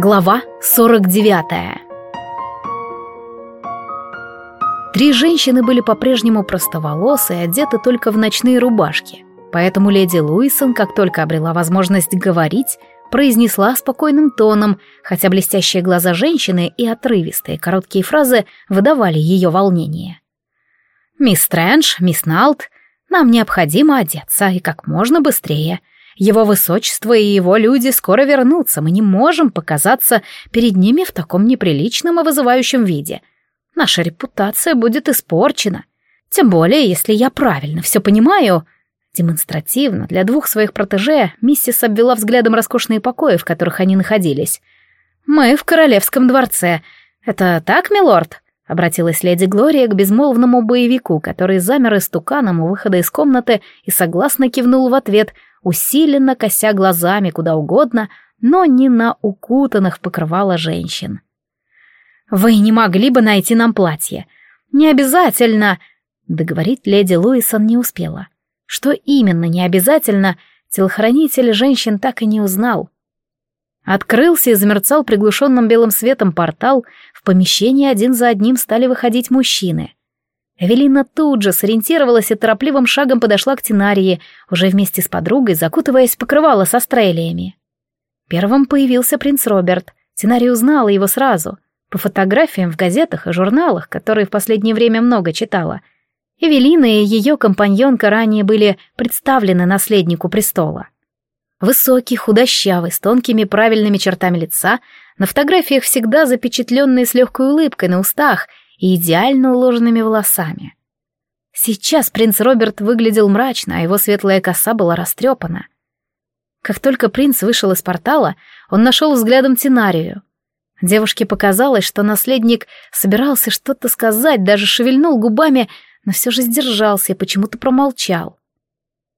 Глава 49 Три женщины были по-прежнему простоволосы и одеты только в ночные рубашки. Поэтому леди Луисон, как только обрела возможность говорить, произнесла спокойным тоном, хотя блестящие глаза женщины и отрывистые короткие фразы выдавали ее волнение. «Мисс Стрэндж, мисс Налт, нам необходимо одеться и как можно быстрее. Его высочество и его люди скоро вернутся, мы не можем показаться перед ними в таком неприличном и вызывающем виде. Наша репутация будет испорчена. Тем более, если я правильно все понимаю...» Демонстративно для двух своих протеже миссис обвела взглядом роскошные покои, в которых они находились. «Мы в королевском дворце. Это так, милорд?» — обратилась леди Глория к безмолвному боевику, который замер истуканом у выхода из комнаты и согласно кивнул в ответ, усиленно кося глазами куда угодно, но не на укутанных в покрывало женщин. «Вы не могли бы найти нам платье? Не обязательно...» Договорить леди Луисон не успела. Что именно не обязательно, телохранитель женщин так и не узнал. Открылся и замерцал приглушенным белым светом портал, в помещении один за одним стали выходить мужчины. Эвелина тут же сориентировалась и торопливым шагом подошла к Тинарии, уже вместе с подругой, закутываясь в покрывало с астрелиями. Первым появился принц Роберт. Тинария узнала его сразу. По фотографиям в газетах и журналах, которые в последнее время много читала — Эвелина и ее компаньонка ранее были представлены наследнику престола. Высокий, худощавый, с тонкими правильными чертами лица, на фотографиях всегда запечатленный с легкой улыбкой на устах и идеально уложенными волосами. Сейчас принц Роберт выглядел мрачно, а его светлая коса была растрепана. Как только принц вышел из портала, он нашел взглядом Тинарию. Девушке показалось, что наследник собирался что-то сказать, даже шевельнул губами, но все же сдержался и почему-то промолчал.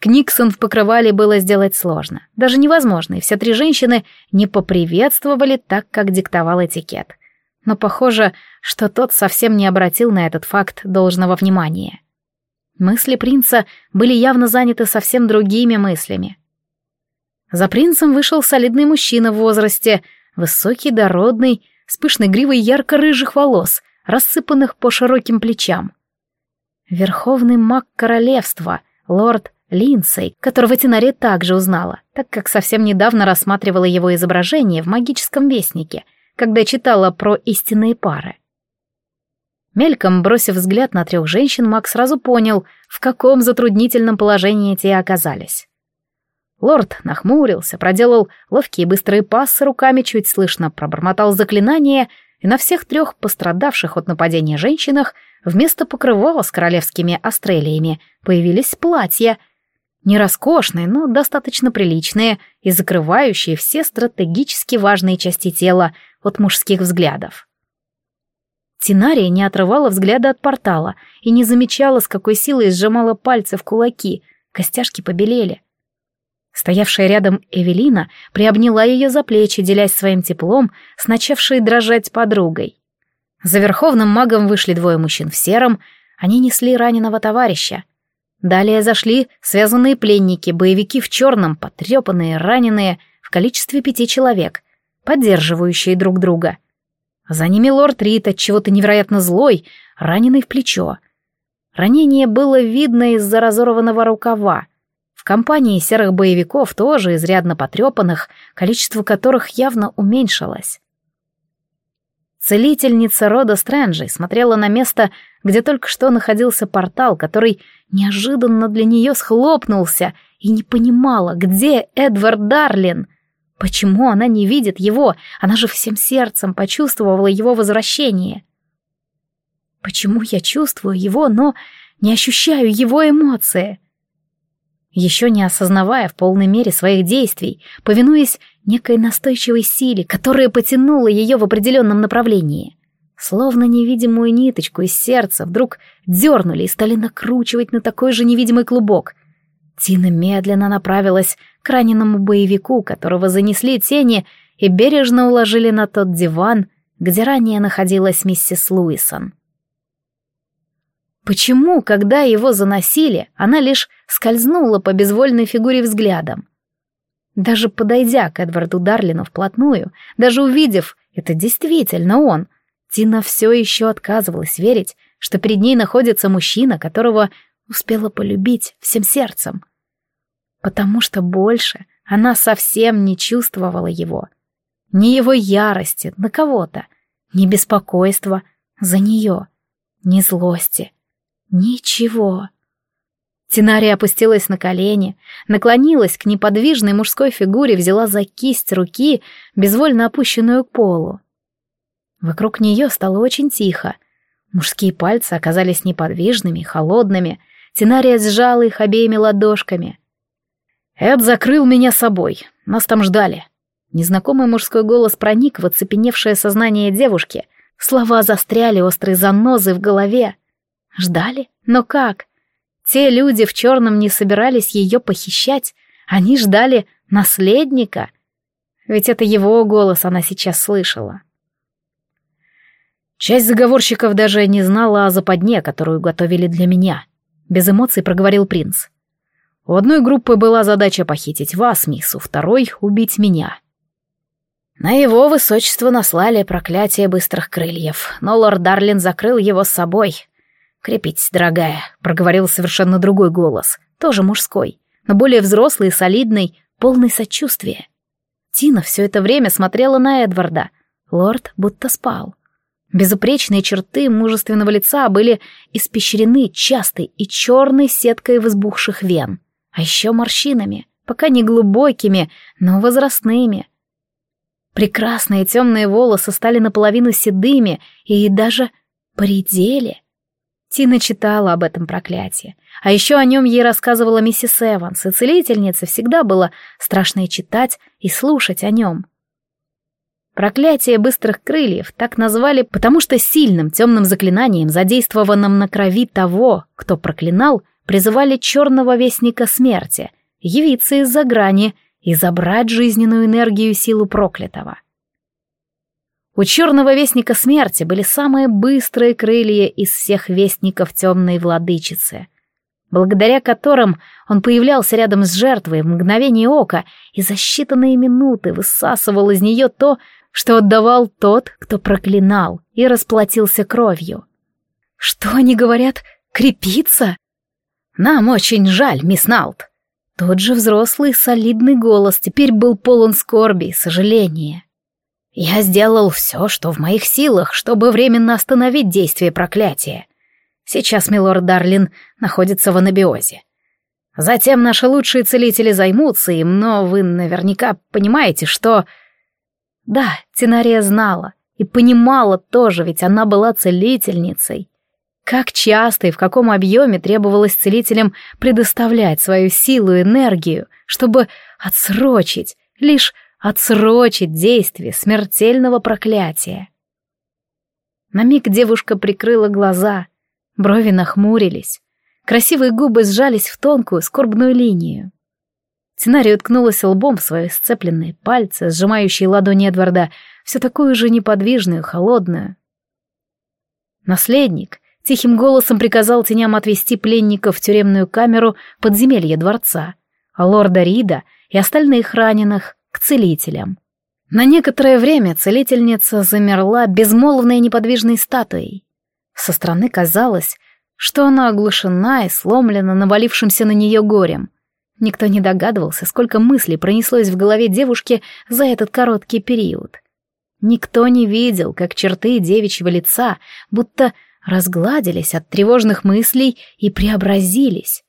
Книксон в покрывале было сделать сложно, даже невозможно, и все три женщины не поприветствовали так, как диктовал этикет. Но похоже, что тот совсем не обратил на этот факт должного внимания. Мысли принца были явно заняты совсем другими мыслями. За принцем вышел солидный мужчина в возрасте, высокий, дородный, с пышной гривой ярко-рыжих волос, рассыпанных по широким плечам. Верховный маг королевства, лорд Линсей, которого Тинаре также узнала, так как совсем недавно рассматривала его изображение в магическом вестнике, когда читала про истинные пары. Мельком бросив взгляд на трех женщин, Мак сразу понял, в каком затруднительном положении те оказались. Лорд нахмурился, проделал ловкие быстрые пассы руками, чуть слышно пробормотал заклинание, и на всех трех пострадавших от нападения женщинах Вместо покрывала с королевскими астрелиями появились платья. Не роскошные, но достаточно приличные и закрывающие все стратегически важные части тела от мужских взглядов. Тинария не отрывала взгляда от портала и не замечала, с какой силой сжимала пальцы в кулаки, костяшки побелели. Стоявшая рядом Эвелина приобняла ее за плечи, делясь своим теплом с начавшей дрожать подругой. За верховным магом вышли двое мужчин в сером, они несли раненого товарища. Далее зашли связанные пленники, боевики в черном, потрепанные, раненые, в количестве пяти человек, поддерживающие друг друга. За ними лорд Рит, от чего-то невероятно злой, раненый в плечо. Ранение было видно из-за разорванного рукава. В компании серых боевиков, тоже изрядно потрепанных, количество которых явно уменьшилось. Целительница рода Стрэнджей смотрела на место, где только что находился портал, который неожиданно для нее схлопнулся, и не понимала, где Эдвард Дарлин. Почему она не видит его? Она же всем сердцем почувствовала его возвращение. Почему я чувствую его, но не ощущаю его эмоции? Еще не осознавая в полной мере своих действий, повинуясь некой настойчивой силе, которая потянула ее в определенном направлении. Словно невидимую ниточку из сердца вдруг дернули и стали накручивать на такой же невидимый клубок. Тина медленно направилась к раненому боевику, которого занесли тени и бережно уложили на тот диван, где ранее находилась миссис Луисон. Почему, когда его заносили, она лишь скользнула по безвольной фигуре взглядом? Даже подойдя к Эдварду Дарлину вплотную, даже увидев, это действительно он, Тина все еще отказывалась верить, что перед ней находится мужчина, которого успела полюбить всем сердцем. Потому что больше она совсем не чувствовала его. Ни его ярости на кого-то, ни беспокойства за нее, ни злости. Ничего. Тинария опустилась на колени, наклонилась к неподвижной мужской фигуре, взяла за кисть руки, безвольно опущенную к полу. Вокруг нее стало очень тихо. Мужские пальцы оказались неподвижными, холодными. Тинария сжала их обеими ладошками. «Эд закрыл меня собой. Нас там ждали». Незнакомый мужской голос проник в оцепеневшее сознание девушки. Слова застряли острой занозой в голове. Ждали? Но как? Те люди в черном не собирались ее похищать, они ждали наследника. Ведь это его голос она сейчас слышала. Часть заговорщиков даже не знала о западне, которую готовили для меня. Без эмоций проговорил принц. У одной группы была задача похитить вас, мисс, у второй — убить меня. На его высочество наслали проклятие быстрых крыльев, но лорд Дарлин закрыл его с собой. «Крепитесь, дорогая», — проговорил совершенно другой голос, тоже мужской, но более взрослый и солидный, полный сочувствия. Тина все это время смотрела на Эдварда. Лорд будто спал. Безупречные черты мужественного лица были испещрены частой и черной сеткой возбухших вен, а еще морщинами, пока не глубокими, но возрастными. Прекрасные темные волосы стали наполовину седыми и даже поредели. Тина читала об этом проклятии. А еще о нем ей рассказывала миссис Эванс, и целительнице всегда было страшно читать и слушать о нем. Проклятие быстрых крыльев так назвали, потому что сильным темным заклинанием, задействованным на крови того, кто проклинал, призывали черного вестника смерти явиться из-за грани и забрать жизненную энергию и силу проклятого. У черного вестника смерти были самые быстрые крылья из всех вестников темной владычицы, благодаря которым он появлялся рядом с жертвой в мгновение ока и за считанные минуты высасывал из нее то, что отдавал тот, кто проклинал и расплатился кровью. Что они говорят? Крепиться? Нам очень жаль, мисс Налт. Тот же взрослый солидный голос теперь был полон скорби и сожаления. Я сделал все, что в моих силах, чтобы временно остановить действие проклятия. Сейчас милорд Дарлин находится в анабиозе. Затем наши лучшие целители займутся им, но вы наверняка понимаете, что... Да, Тинария знала и понимала тоже, ведь она была целительницей. Как часто и в каком объеме требовалось целителям предоставлять свою силу и энергию, чтобы отсрочить, лишь отсрочить действие смертельного проклятия. На миг девушка прикрыла глаза, брови нахмурились, красивые губы сжались в тонкую скорбную линию. Тинария уткнулась лбом в свои сцепленные пальцы, сжимающие ладони Эдварда, все такую же неподвижную, холодную. Наследник тихим голосом приказал теням отвести пленников в тюремную камеру подземелья дворца, а лорда Рида и остальных раненых к целителям. На некоторое время целительница замерла безмолвной неподвижной статуей. Со стороны казалось, что она оглушена и сломлена навалившимся на нее горем. Никто не догадывался, сколько мыслей пронеслось в голове девушки за этот короткий период. Никто не видел, как черты девичьего лица будто разгладились от тревожных мыслей и преобразились.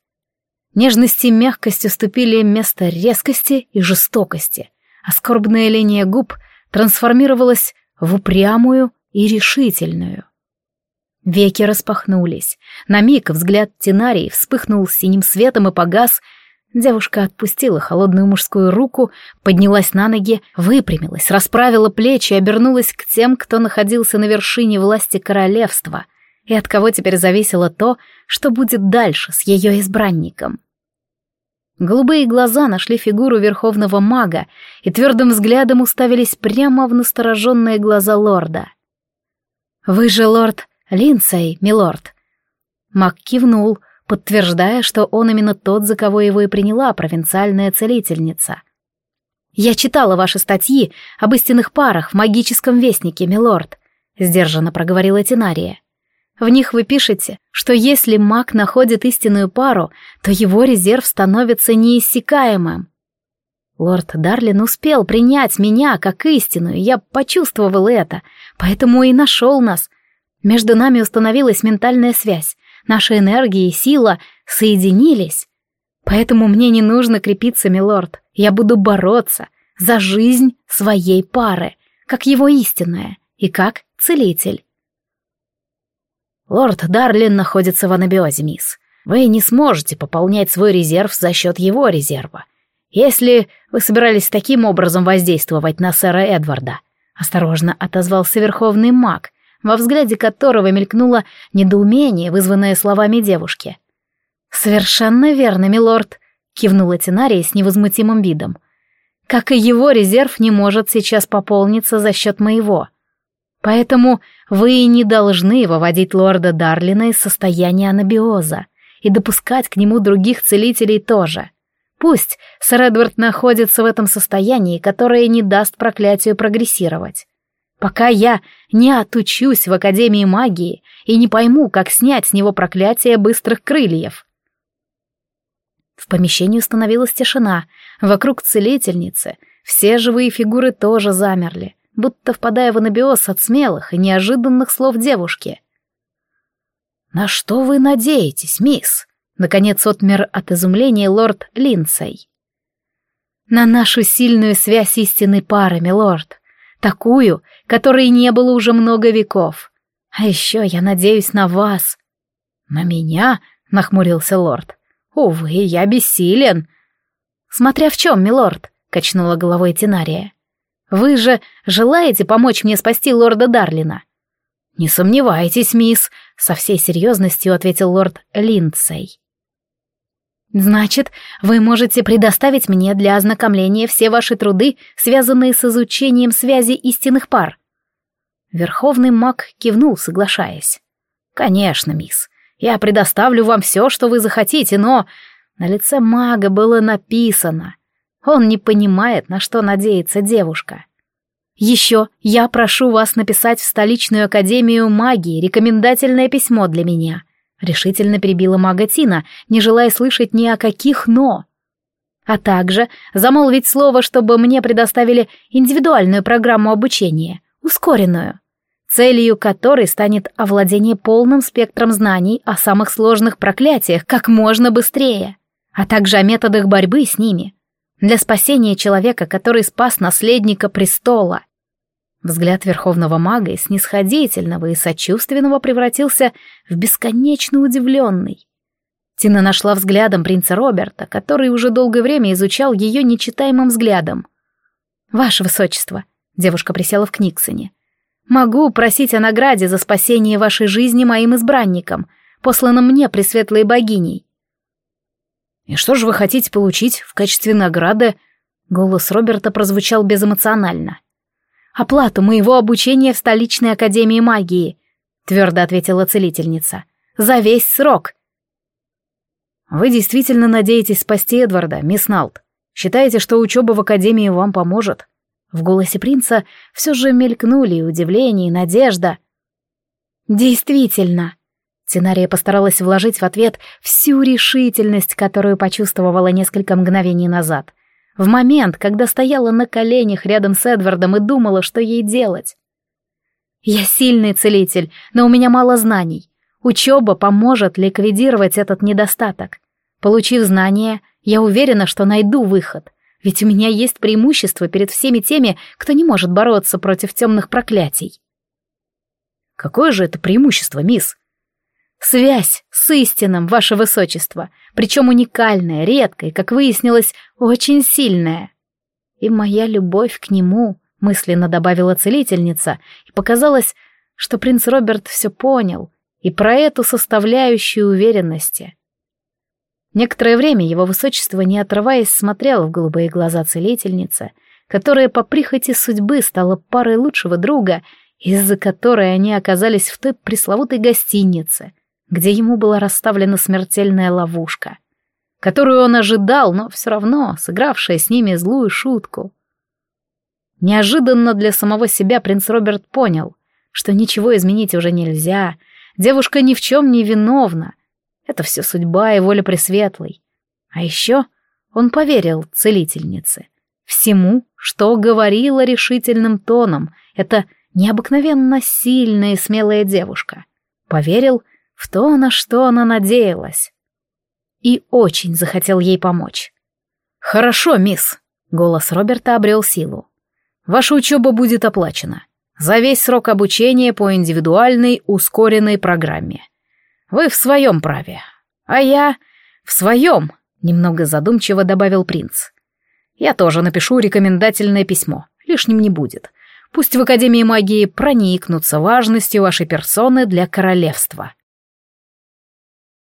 Нежность и мягкость уступили место резкости и жестокости а скорбная линия губ трансформировалась в упрямую и решительную. Веки распахнулись. На миг взгляд Тинарии вспыхнул синим светом и погас. Девушка отпустила холодную мужскую руку, поднялась на ноги, выпрямилась, расправила плечи и обернулась к тем, кто находился на вершине власти королевства, и от кого теперь зависело то, что будет дальше с ее избранником. Голубые глаза нашли фигуру верховного мага и твердым взглядом уставились прямо в настороженные глаза лорда. «Вы же лорд Линдсей, милорд!» Маг кивнул, подтверждая, что он именно тот, за кого его и приняла провинциальная целительница. «Я читала ваши статьи об истинных парах в магическом вестнике, милорд», — сдержанно проговорила Тинария. «В них вы пишете, что если маг находит истинную пару, то его резерв становится неиссякаемым. Лорд Дарлин успел принять меня как истину, и я почувствовал это, поэтому и нашел нас. Между нами установилась ментальная связь, наши энергии и сила соединились. Поэтому мне не нужно крепиться, милорд, я буду бороться за жизнь своей пары, как его истинная и как целитель. Лорд Дарлин находится в анабиозе, мисс. Вы не сможете пополнять свой резерв за счет его резерва. Если вы собирались таким образом воздействовать на сэра Эдварда, осторожно отозвался верховный маг, во взгляде которого мелькнуло недоумение, вызванное словами девушки. «Совершенно верно, милорд», — кивнула Тинария с невозмутимым видом. «Как и его резерв не может сейчас пополниться за счет моего. Поэтому вы не должны выводить лорда Дарлина из состояния анабиоза и допускать к нему других целителей тоже. Пусть сэр Эдвард находится в этом состоянии, которое не даст проклятию прогрессировать. Пока я не отучусь в Академии магии и не пойму, как снять с него проклятие быстрых крыльев. В помещении установилась тишина. Вокруг целительницы все живые фигуры тоже замерли, будто впадая в анабиоз от смелых и неожиданных слов девушки. «На что вы надеетесь, мисс?» Наконец отмер от изумления лорд Линдсей. «На нашу сильную связь истинной пары, милорд. Такую, которой не было уже много веков. А еще я надеюсь на вас». «На меня?» — нахмурился лорд. «Увы, я бессилен». «Смотря в чем, милорд», — качнула головой Тинария. «Вы же желаете помочь мне спасти лорда Дарлина?» «Не сомневайтесь, мисс», — со всей серьезностью ответил лорд Линдсей. Значит, вы можете предоставить мне для ознакомления все ваши труды, связанные с изучением связи истинных пар. Верховный маг кивнул, соглашаясь. Конечно, мисс. Я предоставлю вам все, что вы захотите, но... На лице мага было написано. Он не понимает, на что надеется девушка. Еще я прошу вас написать в столичную академию магии рекомендательное письмо для меня — Решительно перебила мага Тина, не желая слышать ни о каких «но». А также замолвить слово, чтобы мне предоставили индивидуальную программу обучения, ускоренную, целью которой станет овладение полным спектром знаний о самых сложных проклятиях как можно быстрее, а также о методах борьбы с ними, для спасения человека, который спас наследника престола. Взгляд верховного мага из снисходительного и сочувственного превратился в бесконечно удивленный. Тина нашла взглядом принца Роберта, который уже долгое время изучал ее нечитаемым взглядом. «Ваше высочество», — девушка присела в Книксоне, — «могу просить о награде за спасение вашей жизни моим избранникам, посланным мне пресветлой богиней». «И что же вы хотите получить в качестве награды?» Голос Роберта прозвучал безэмоционально оплату моего обучения в столичной академии магии», — твердо ответила целительница. «За весь срок». «Вы действительно надеетесь спасти Эдварда, мисс Налт? Считаете, что учеба в академии вам поможет?» В голосе принца все же мелькнули удивление и надежда. «Действительно», Тинария постаралась вложить в ответ всю решительность, которую почувствовала несколько мгновений назад. В момент, когда стояла на коленях рядом с Эдвардом и думала, что ей делать. «Я сильный целитель, но у меня мало знаний. Учеба поможет ликвидировать этот недостаток. Получив знания, я уверена, что найду выход. Ведь у меня есть преимущество перед всеми теми, кто не может бороться против темных проклятий». «Какое же это преимущество, мисс?» Связь с истинным, ваше высочество, причем уникальная, редкая, как выяснилось, очень сильная. И моя любовь к нему, мысленно добавила целительница, и показалось, что принц Роберт все понял, и про эту составляющую уверенности. Некоторое время его высочество, не отрываясь, смотрел в голубые глаза целительницы, которая по прихоти судьбы стала парой лучшего друга, из-за которой они оказались в той пресловутой гостинице — где ему была расставлена смертельная ловушка, которую он ожидал, но все равно сыгравшая с ними злую шутку. Неожиданно для самого себя принц Роберт понял, что ничего изменить уже нельзя, девушка ни в чем не виновна. Это все судьба и воля Пресветлой. А еще он поверил целительнице. Всему, что говорила решительным тоном, это необыкновенно сильная и смелая девушка. Поверил в то, на что она надеялась. И очень захотел ей помочь. «Хорошо, мисс», — голос Роберта обрел силу. «Ваша учеба будет оплачена. За весь срок обучения по индивидуальной ускоренной программе. Вы в своем праве. А я в своем», — немного задумчиво добавил принц. «Я тоже напишу рекомендательное письмо. Лишним не будет. Пусть в Академии магии проникнутся важностью вашей персоны для королевства».